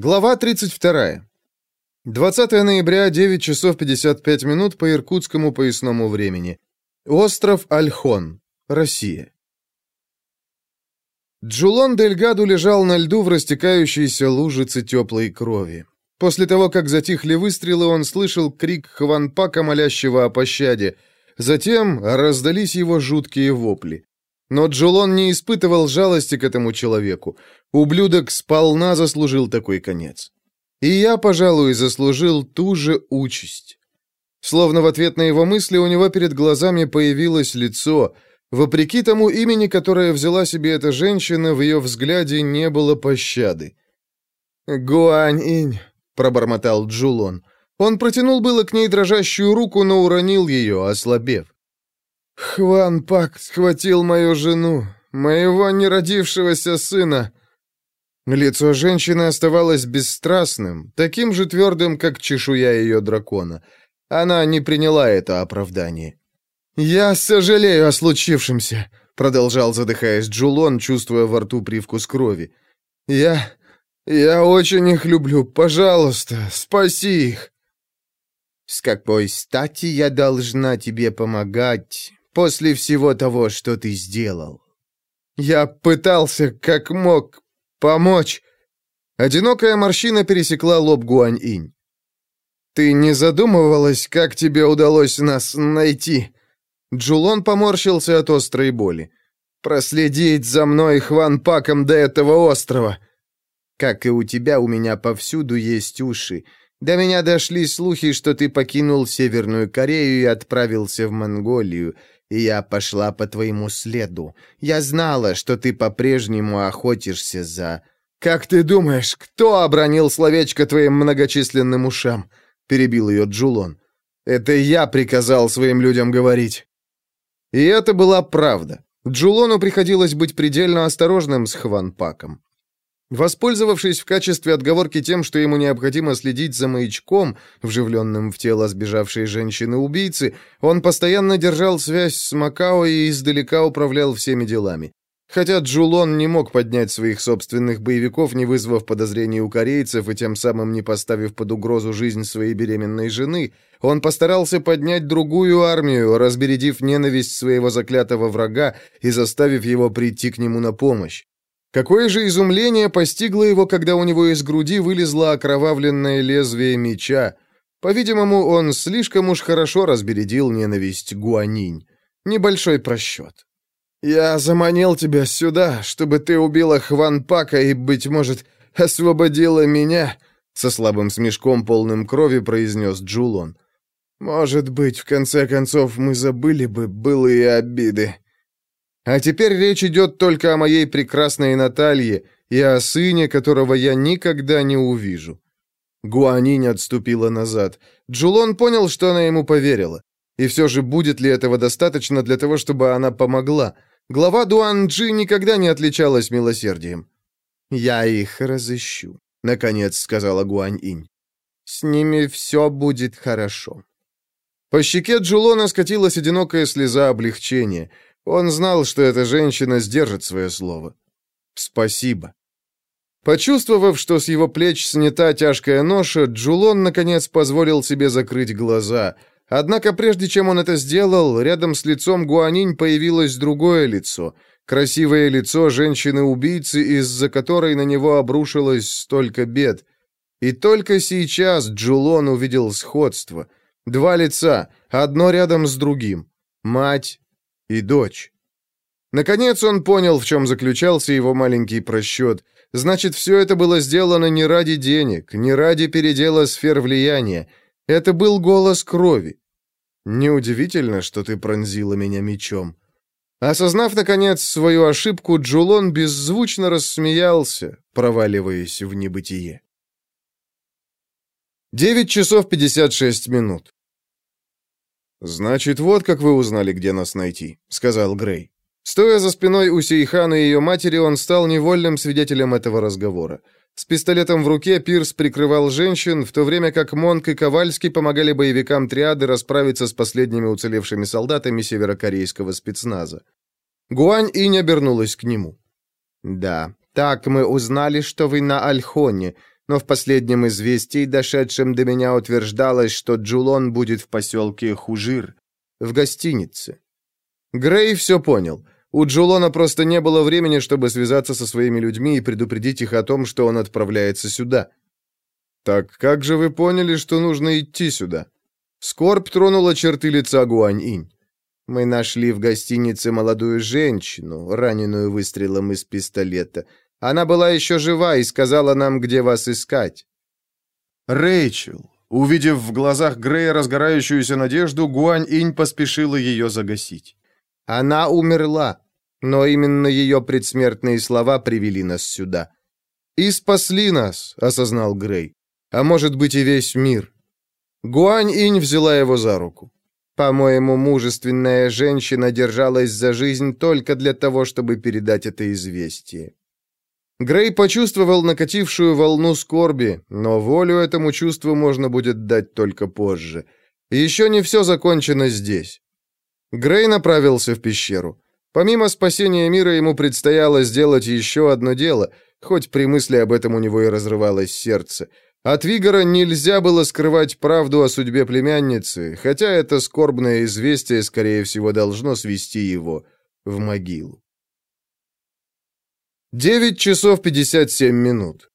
Глава 32. 20 ноября, 9 часов 55 минут по иркутскому поясному времени. Остров Альхон, Россия. Джулон Дельгаду лежал на льду в растекающейся лужице теплой крови. После того, как затихли выстрелы, он слышал крик Хванпака, молящего о пощаде. Затем раздались его жуткие вопли. Но Джулон не испытывал жалости к этому человеку. Ублюдок сполна заслужил такой конец. И я, пожалуй, заслужил ту же участь. Словно в ответ на его мысли у него перед глазами появилось лицо. Вопреки тому имени, которое взяла себе эта женщина, в ее взгляде не было пощады. «Гуань-инь», — пробормотал Джулон. Он протянул было к ней дрожащую руку, но уронил ее, ослабев. «Хван Пак схватил мою жену, моего неродившегося сына». Лицо женщины оставалось бесстрастным, таким же твердым, как чешуя ее дракона. Она не приняла это оправдание. «Я сожалею о случившемся», — продолжал, задыхаясь Джулон, чувствуя во рту привкус крови. «Я... я очень их люблю. Пожалуйста, спаси их». «С какой стати я должна тебе помогать?» после всего того, что ты сделал. Я пытался, как мог, помочь. Одинокая морщина пересекла лоб Гуань-инь. Ты не задумывалась, как тебе удалось нас найти? Джулон поморщился от острой боли. Проследить за мной Хван Паком до этого острова. Как и у тебя, у меня повсюду есть уши. До меня дошли слухи, что ты покинул Северную Корею и отправился в Монголию и я пошла по твоему следу. Я знала, что ты по-прежнему охотишься за...» «Как ты думаешь, кто обронил словечко твоим многочисленным ушам?» — перебил ее Джулон. «Это я приказал своим людям говорить». И это была правда. Джулону приходилось быть предельно осторожным с Хванпаком. Воспользовавшись в качестве отговорки тем, что ему необходимо следить за маячком, вживленным в тело сбежавшей женщины-убийцы, он постоянно держал связь с Макао и издалека управлял всеми делами. Хотя Джулон не мог поднять своих собственных боевиков, не вызвав подозрений у корейцев и тем самым не поставив под угрозу жизнь своей беременной жены, он постарался поднять другую армию, разбередив ненависть своего заклятого врага и заставив его прийти к нему на помощь. Какое же изумление постигло его, когда у него из груди вылезло окровавленное лезвие меча. По-видимому, он слишком уж хорошо разбередил ненависть Гуанинь. Небольшой просчет. «Я заманил тебя сюда, чтобы ты убила Хван Пака и, быть может, освободила меня», со слабым смешком, полным крови, произнес Джулон. «Может быть, в конце концов, мы забыли бы былые обиды». А теперь речь идет только о моей прекрасной Наталье и о сыне, которого я никогда не увижу». Гуанинь отступила назад. Джулон понял, что она ему поверила. И все же будет ли этого достаточно для того, чтобы она помогла? Глава Дуанджи никогда не отличалась милосердием. «Я их разыщу», — наконец сказала Гуань-инь. «С ними все будет хорошо». По щеке Джулона скатилась одинокая слеза облегчения — он знал, что эта женщина сдержит свое слово. «Спасибо». Почувствовав, что с его плеч снята тяжкая ноша, Джулон, наконец, позволил себе закрыть глаза. Однако, прежде чем он это сделал, рядом с лицом Гуанинь появилось другое лицо. Красивое лицо женщины-убийцы, из-за которой на него обрушилось столько бед. И только сейчас Джулон увидел сходство. Два лица, одно рядом с другим. Мать и дочь. Наконец он понял, в чем заключался его маленький просчет. Значит, все это было сделано не ради денег, не ради передела сфер влияния. Это был голос крови. Неудивительно, что ты пронзила меня мечом. Осознав, наконец, свою ошибку, Джулон беззвучно рассмеялся, проваливаясь в небытие. Девять часов пятьдесят шесть минут. «Значит, вот как вы узнали, где нас найти», — сказал Грей. Стоя за спиной у Сейхана и ее матери, он стал невольным свидетелем этого разговора. С пистолетом в руке Пирс прикрывал женщин, в то время как Монк и Ковальский помогали боевикам триады расправиться с последними уцелевшими солдатами северокорейского спецназа. Гуань и обернулась к нему. «Да, так мы узнали, что вы на Альхоне. Но в последнем известии, дошедшем до меня, утверждалось, что Джулон будет в поселке Хужир, в гостинице. Грей все понял. У Джулона просто не было времени, чтобы связаться со своими людьми и предупредить их о том, что он отправляется сюда. «Так как же вы поняли, что нужно идти сюда?» Скорбь тронула черты лица Гуань-инь. Мы нашли в гостинице молодую женщину, раненую выстрелом из пистолета. Она была еще жива и сказала нам, где вас искать. Рэйчел. Увидев в глазах Грея разгорающуюся надежду, Гуань-инь поспешила ее загасить. Она умерла, но именно ее предсмертные слова привели нас сюда. «И спасли нас», — осознал Грей. «А может быть и весь мир». Гуань-инь взяла его за руку. По-моему, мужественная женщина держалась за жизнь только для того, чтобы передать это известие. Грей почувствовал накатившую волну скорби, но волю этому чувству можно будет дать только позже. Еще не все закончено здесь. Грей направился в пещеру. Помимо спасения мира ему предстояло сделать еще одно дело, хоть при мысли об этом у него и разрывалось сердце — от Вигора нельзя было скрывать правду о судьбе племянницы, хотя это скорбное известие, скорее всего, должно свести его в могилу. Девять часов пятьдесят семь минут.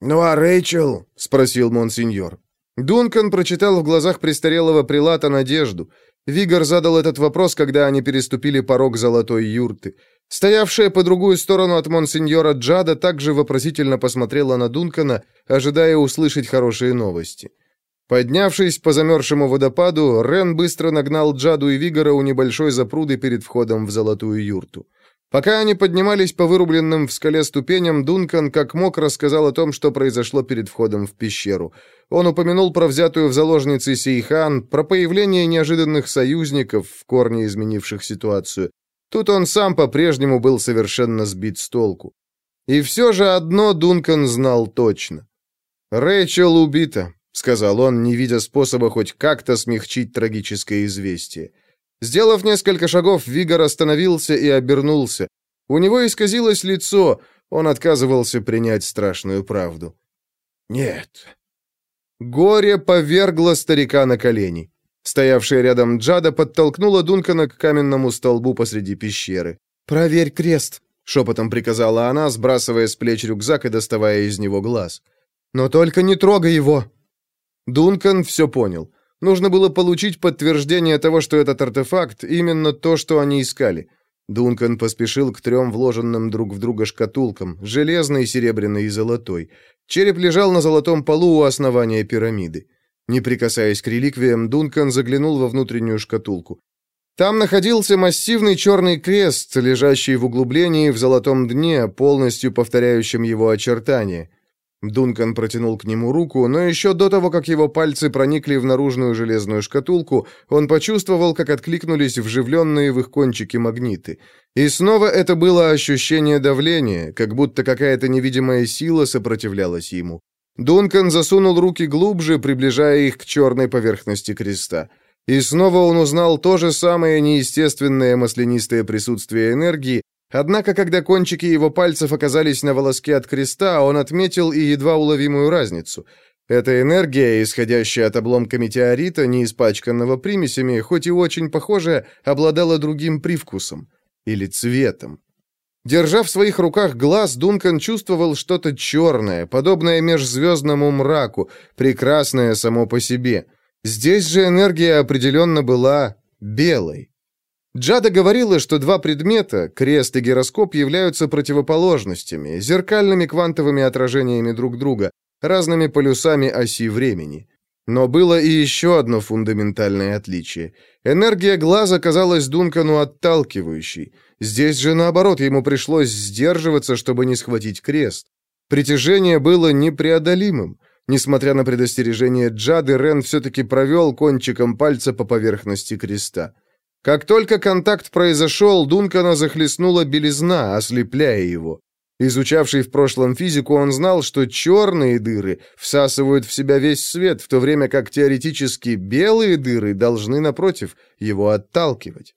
«Ну а Рэйчел?» — спросил монсеньор. Дункан прочитал в глазах престарелого прилата надежду. Вигор задал этот вопрос, когда они переступили порог золотой юрты. Стоявшая по другую сторону от монсеньора Джада также вопросительно посмотрела на Дункана, ожидая услышать хорошие новости. Поднявшись по замерзшему водопаду, Рен быстро нагнал Джаду и Вигора у небольшой запруды перед входом в золотую юрту. Пока они поднимались по вырубленным в скале ступеням, Дункан как мог рассказал о том, что произошло перед входом в пещеру. Он упомянул про взятую в заложницы Сейхан, про появление неожиданных союзников, в корне изменивших ситуацию, Тут он сам по-прежнему был совершенно сбит с толку. И все же одно Дункан знал точно. «Рэйчел убита», — сказал он, не видя способа хоть как-то смягчить трагическое известие. Сделав несколько шагов, Вигор остановился и обернулся. У него исказилось лицо, он отказывался принять страшную правду. «Нет». Горе повергло старика на колени. Стоявшая рядом Джада подтолкнула Дункана к каменному столбу посреди пещеры. «Проверь крест», — шепотом приказала она, сбрасывая с плеч рюкзак и доставая из него глаз. «Но только не трогай его!» Дункан все понял. Нужно было получить подтверждение того, что этот артефакт — именно то, что они искали. Дункан поспешил к трем вложенным друг в друга шкатулкам, железной, серебряной и золотой. Череп лежал на золотом полу у основания пирамиды. Не прикасаясь к реликвиям, Дункан заглянул во внутреннюю шкатулку. Там находился массивный черный крест, лежащий в углублении в золотом дне, полностью повторяющем его очертания. Дункан протянул к нему руку, но еще до того, как его пальцы проникли в наружную железную шкатулку, он почувствовал, как откликнулись вживленные в их кончики магниты. И снова это было ощущение давления, как будто какая-то невидимая сила сопротивлялась ему. Дункан засунул руки глубже, приближая их к черной поверхности креста. И снова он узнал то же самое неестественное маслянистое присутствие энергии, однако когда кончики его пальцев оказались на волоске от креста, он отметил и едва уловимую разницу. Эта энергия, исходящая от обломка метеорита, не испачканного примесями, хоть и очень похожая, обладала другим привкусом или цветом. Держа в своих руках глаз, Дункан чувствовал что-то черное, подобное межзвездному мраку, прекрасное само по себе. Здесь же энергия определенно была белой. Джада говорила, что два предмета, крест и гироскоп, являются противоположностями, зеркальными квантовыми отражениями друг друга, разными полюсами оси времени. Но было и еще одно фундаментальное отличие. Энергия глаза казалась Дункану отталкивающей. Здесь же, наоборот, ему пришлось сдерживаться, чтобы не схватить крест. Притяжение было непреодолимым. Несмотря на предостережение Джады, Рен все-таки провел кончиком пальца по поверхности креста. Как только контакт произошел, Дункана захлестнула белизна, ослепляя его. Изучавший в прошлом физику, он знал, что черные дыры всасывают в себя весь свет, в то время как теоретически белые дыры должны, напротив, его отталкивать.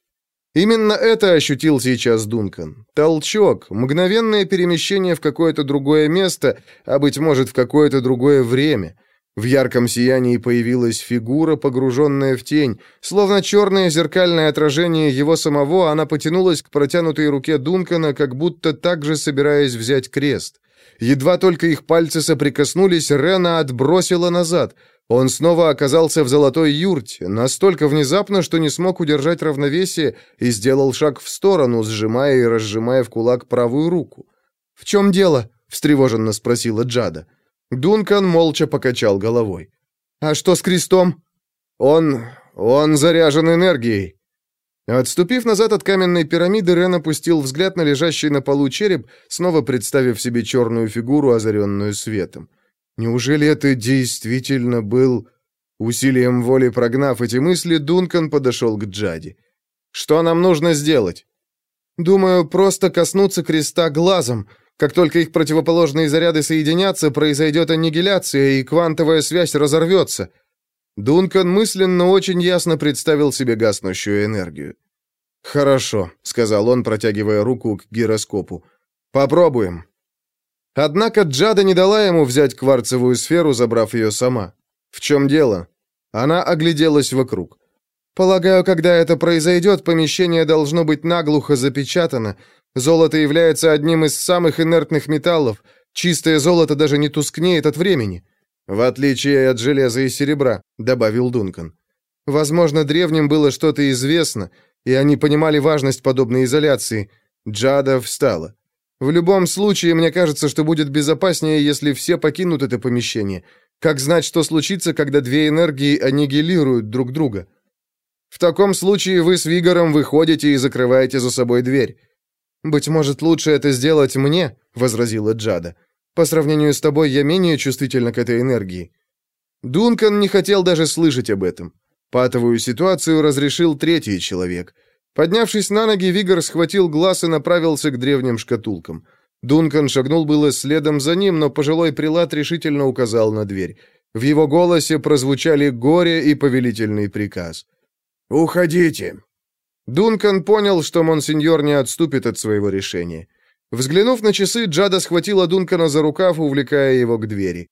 Именно это ощутил сейчас Дункан. Толчок, мгновенное перемещение в какое-то другое место, а, быть может, в какое-то другое время. В ярком сиянии появилась фигура, погруженная в тень. Словно черное зеркальное отражение его самого, она потянулась к протянутой руке Дункана, как будто также собираясь взять крест. Едва только их пальцы соприкоснулись, Рена отбросила назад. Он снова оказался в золотой юрте, настолько внезапно, что не смог удержать равновесие и сделал шаг в сторону, сжимая и разжимая в кулак правую руку. «В чем дело?» — встревоженно спросила Джада. Дункан молча покачал головой. «А что с крестом?» «Он... он заряжен энергией». Отступив назад от каменной пирамиды, Рен опустил взгляд на лежащий на полу череп, снова представив себе черную фигуру, озаренную светом. Неужели это действительно был... Усилием воли прогнав эти мысли, Дункан подошел к Джади. «Что нам нужно сделать?» «Думаю, просто коснуться креста глазом. Как только их противоположные заряды соединятся, произойдет аннигиляция, и квантовая связь разорвется». Дункан мысленно очень ясно представил себе гаснущую энергию. «Хорошо», — сказал он, протягивая руку к гироскопу. «Попробуем». Однако Джада не дала ему взять кварцевую сферу, забрав ее сама. В чем дело? Она огляделась вокруг. Полагаю, когда это произойдет, помещение должно быть наглухо запечатано. Золото является одним из самых инертных металлов. Чистое золото даже не тускнеет от времени. В отличие от железа и серебра, добавил Дункан. Возможно, древним было что-то известно, и они понимали важность подобной изоляции. Джада встала. В любом случае, мне кажется, что будет безопаснее, если все покинут это помещение. Как знать, что случится, когда две энергии аннигилируют друг друга? В таком случае вы с Вигором выходите и закрываете за собой дверь. Быть может, лучше это сделать мне, возразила Джада. По сравнению с тобой я менее чувствительна к этой энергии. Дункан не хотел даже слышать об этом. Патовую ситуацию разрешил третий человек. Поднявшись на ноги, Вигор схватил глаз и направился к древним шкатулкам. Дункан шагнул было следом за ним, но пожилой прилад решительно указал на дверь. В его голосе прозвучали горе и повелительный приказ. «Уходите!» Дункан понял, что монсеньор не отступит от своего решения. Взглянув на часы, Джада схватила Дункана за рукав, увлекая его к двери.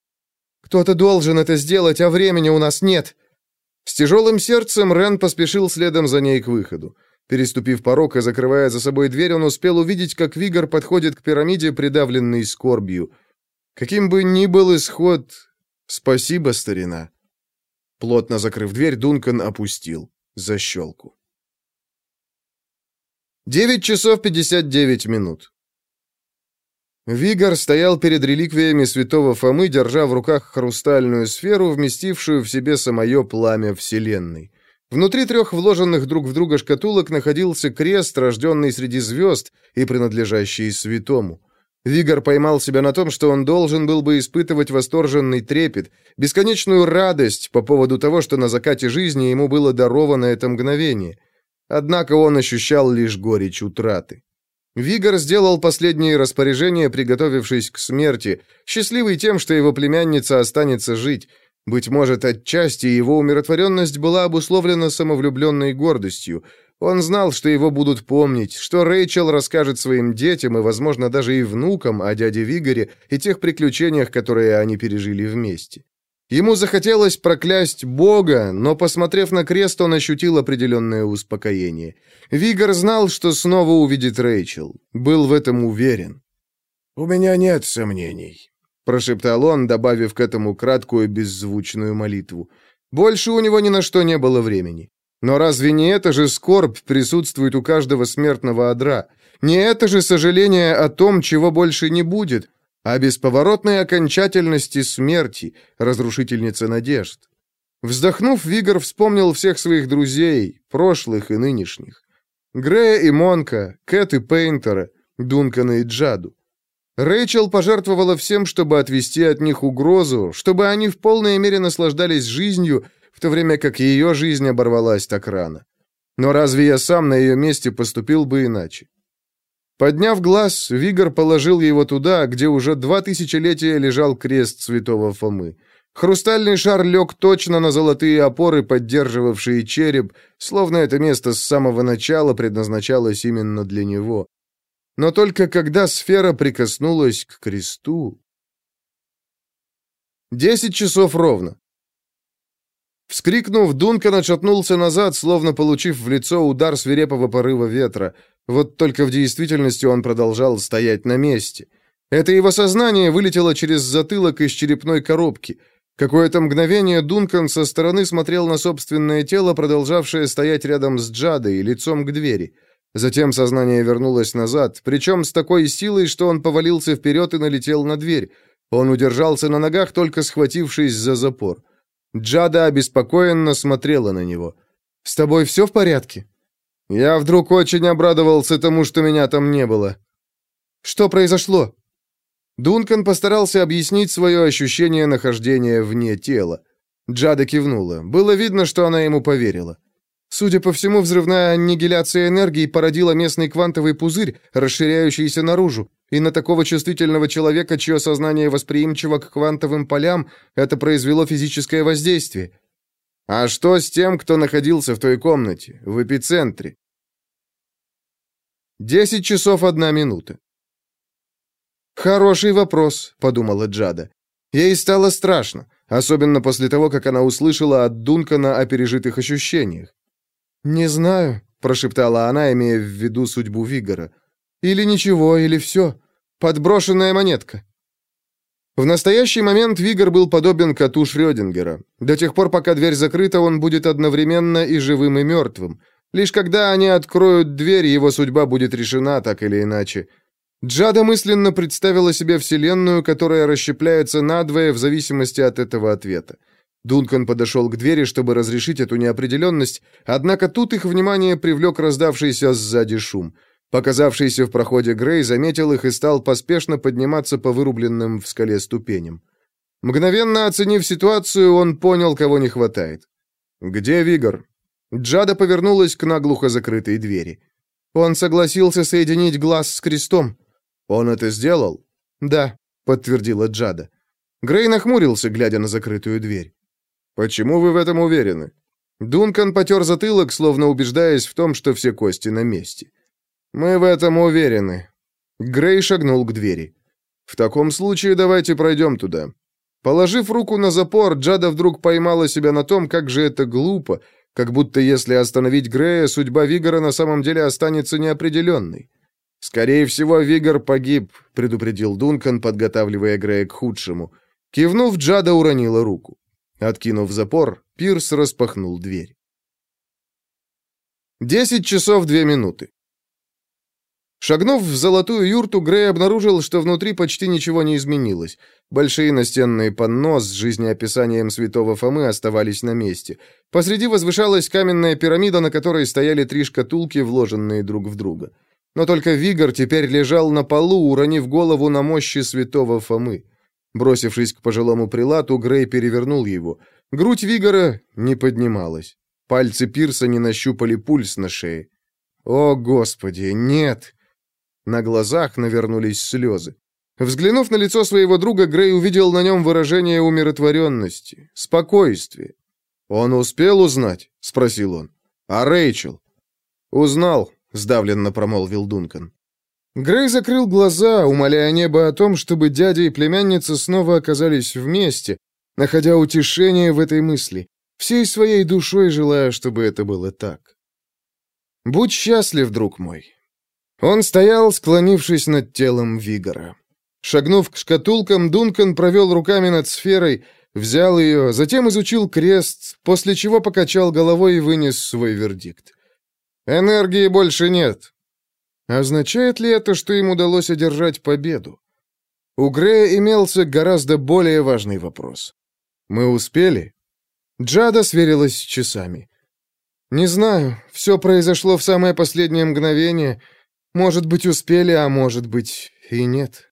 «Кто-то должен это сделать, а времени у нас нет!» С тяжелым сердцем Рен поспешил следом за ней к выходу. Переступив порог и закрывая за собой дверь, он успел увидеть, как Вигор подходит к пирамиде, придавленный скорбью. Каким бы ни был исход, спасибо, старина. Плотно закрыв дверь, Дункан опустил защелку. Девять часов пятьдесят девять минут. Вигор стоял перед реликвиями святого Фомы, держа в руках хрустальную сферу, вместившую в себе самое пламя Вселенной. Внутри трех вложенных друг в друга шкатулок находился крест, рожденный среди звезд и принадлежащий святому. Вигор поймал себя на том, что он должен был бы испытывать восторженный трепет, бесконечную радость по поводу того, что на закате жизни ему было даровано это мгновение. Однако он ощущал лишь горечь утраты. Вигор сделал последние распоряжения, приготовившись к смерти, счастливый тем, что его племянница останется жить, быть может, отчасти его умиротворенность была обусловлена самовлюбленной гордостью. Он знал, что его будут помнить, что Рэйчел расскажет своим детям и, возможно, даже и внукам о дяде Вигоре и тех приключениях, которые они пережили вместе. Ему захотелось проклясть Бога, но, посмотрев на крест, он ощутил определенное успокоение. Вигор знал, что снова увидит Рэйчел. Был в этом уверен. «У меня нет сомнений», прошептал он, добавив к этому краткую беззвучную молитву. Больше у него ни на что не было времени. Но разве не это же скорбь присутствует у каждого смертного одра? Не это же сожаление о том, чего больше не будет, а бесповоротной окончательности смерти, разрушительницы надежд? Вздохнув, Вигор вспомнил всех своих друзей, прошлых и нынешних. Грея и Монка, Кэт и Пейнтера, Дункана и Джаду. Рэйчел пожертвовала всем, чтобы отвести от них угрозу, чтобы они в полной мере наслаждались жизнью, в то время как ее жизнь оборвалась так рано. Но разве я сам на ее месте поступил бы иначе? Подняв глаз, Вигор положил его туда, где уже два тысячелетия лежал крест святого Фомы. Хрустальный шар лег точно на золотые опоры, поддерживавшие череп, словно это место с самого начала предназначалось именно для него. Но только когда сфера прикоснулась к кресту... Десять часов ровно. Вскрикнув, Дункан отшатнулся назад, словно получив в лицо удар свирепого порыва ветра. Вот только в действительности он продолжал стоять на месте. Это его сознание вылетело через затылок из черепной коробки. Какое-то мгновение Дункан со стороны смотрел на собственное тело, продолжавшее стоять рядом с Джадой, лицом к двери. Затем сознание вернулось назад, причем с такой силой, что он повалился вперед и налетел на дверь. Он удержался на ногах, только схватившись за запор. Джада обеспокоенно смотрела на него. «С тобой все в порядке?» Я вдруг очень обрадовался тому, что меня там не было. «Что произошло?» Дункан постарался объяснить свое ощущение нахождения вне тела. Джада кивнула. Было видно, что она ему поверила. Судя по всему, взрывная аннигиляция энергии породила местный квантовый пузырь, расширяющийся наружу. И на такого чувствительного человека, чье сознание восприимчиво к квантовым полям, это произвело физическое воздействие. А что с тем, кто находился в той комнате, в эпицентре? Десять часов одна минута. «Хороший вопрос», — подумала Джада. Ей стало страшно, особенно после того, как она услышала от Дункана о пережитых ощущениях. «Не знаю», — прошептала она, имея в виду судьбу Вигора. «Или ничего, или все. Подброшенная монетка. В настоящий момент Вигор был подобен коту Шрёдингера. До тех пор, пока дверь закрыта, он будет одновременно и живым, и мертвым. Лишь когда они откроют дверь, его судьба будет решена так или иначе. Джада мысленно представила себе вселенную, которая расщепляется надвое в зависимости от этого ответа. Дункан подошел к двери, чтобы разрешить эту неопределенность, однако тут их внимание привлек раздавшийся сзади шум – Показавшийся в проходе Грей заметил их и стал поспешно подниматься по вырубленным в скале ступеням. Мгновенно оценив ситуацию, он понял, кого не хватает. «Где Вигор?» Джада повернулась к наглухо закрытой двери. «Он согласился соединить глаз с крестом». «Он это сделал?» «Да», — подтвердила Джада. Грей нахмурился, глядя на закрытую дверь. «Почему вы в этом уверены?» Дункан потер затылок, словно убеждаясь в том, что все кости на месте. «Мы в этом уверены». Грей шагнул к двери. «В таком случае давайте пройдем туда». Положив руку на запор, Джада вдруг поймала себя на том, как же это глупо, как будто если остановить Грея, судьба Вигора на самом деле останется неопределенной. «Скорее всего, Вигор погиб», — предупредил Дункан, подготавливая Грея к худшему. Кивнув, Джада уронила руку. Откинув запор, Пирс распахнул дверь. Десять часов две минуты. Шагнув в золотую юрту, Грей обнаружил, что внутри почти ничего не изменилось. Большие настенные панно с жизнеописанием святого Фомы оставались на месте. Посреди возвышалась каменная пирамида, на которой стояли три шкатулки, вложенные друг в друга. Но только Вигор теперь лежал на полу, уронив голову на мощи святого Фомы. Бросившись к пожилому прилату, Грей перевернул его. Грудь Вигора не поднималась. Пальцы Пирса не нащупали пульс на шее. «О, Господи, нет!» На глазах навернулись слезы. Взглянув на лицо своего друга, Грей увидел на нем выражение умиротворенности, спокойствия. «Он успел узнать?» — спросил он. «А Рэйчел?» «Узнал», — сдавленно промолвил Дункан. Грей закрыл глаза, умоляя небо о том, чтобы дядя и племянница снова оказались вместе, находя утешение в этой мысли, всей своей душой желая, чтобы это было так. «Будь счастлив, друг мой, он стоял, склонившись над телом Вигора. Шагнув к шкатулкам, Дункан провел руками над сферой, взял ее, затем изучил крест, после чего покачал головой и вынес свой вердикт. «Энергии больше нет». Означает ли это, что им удалось одержать победу? У Грея имелся гораздо более важный вопрос. «Мы успели?» Джада сверилась с часами. «Не знаю, все произошло в самое последнее мгновение». Может быть, успели, а может быть и нет.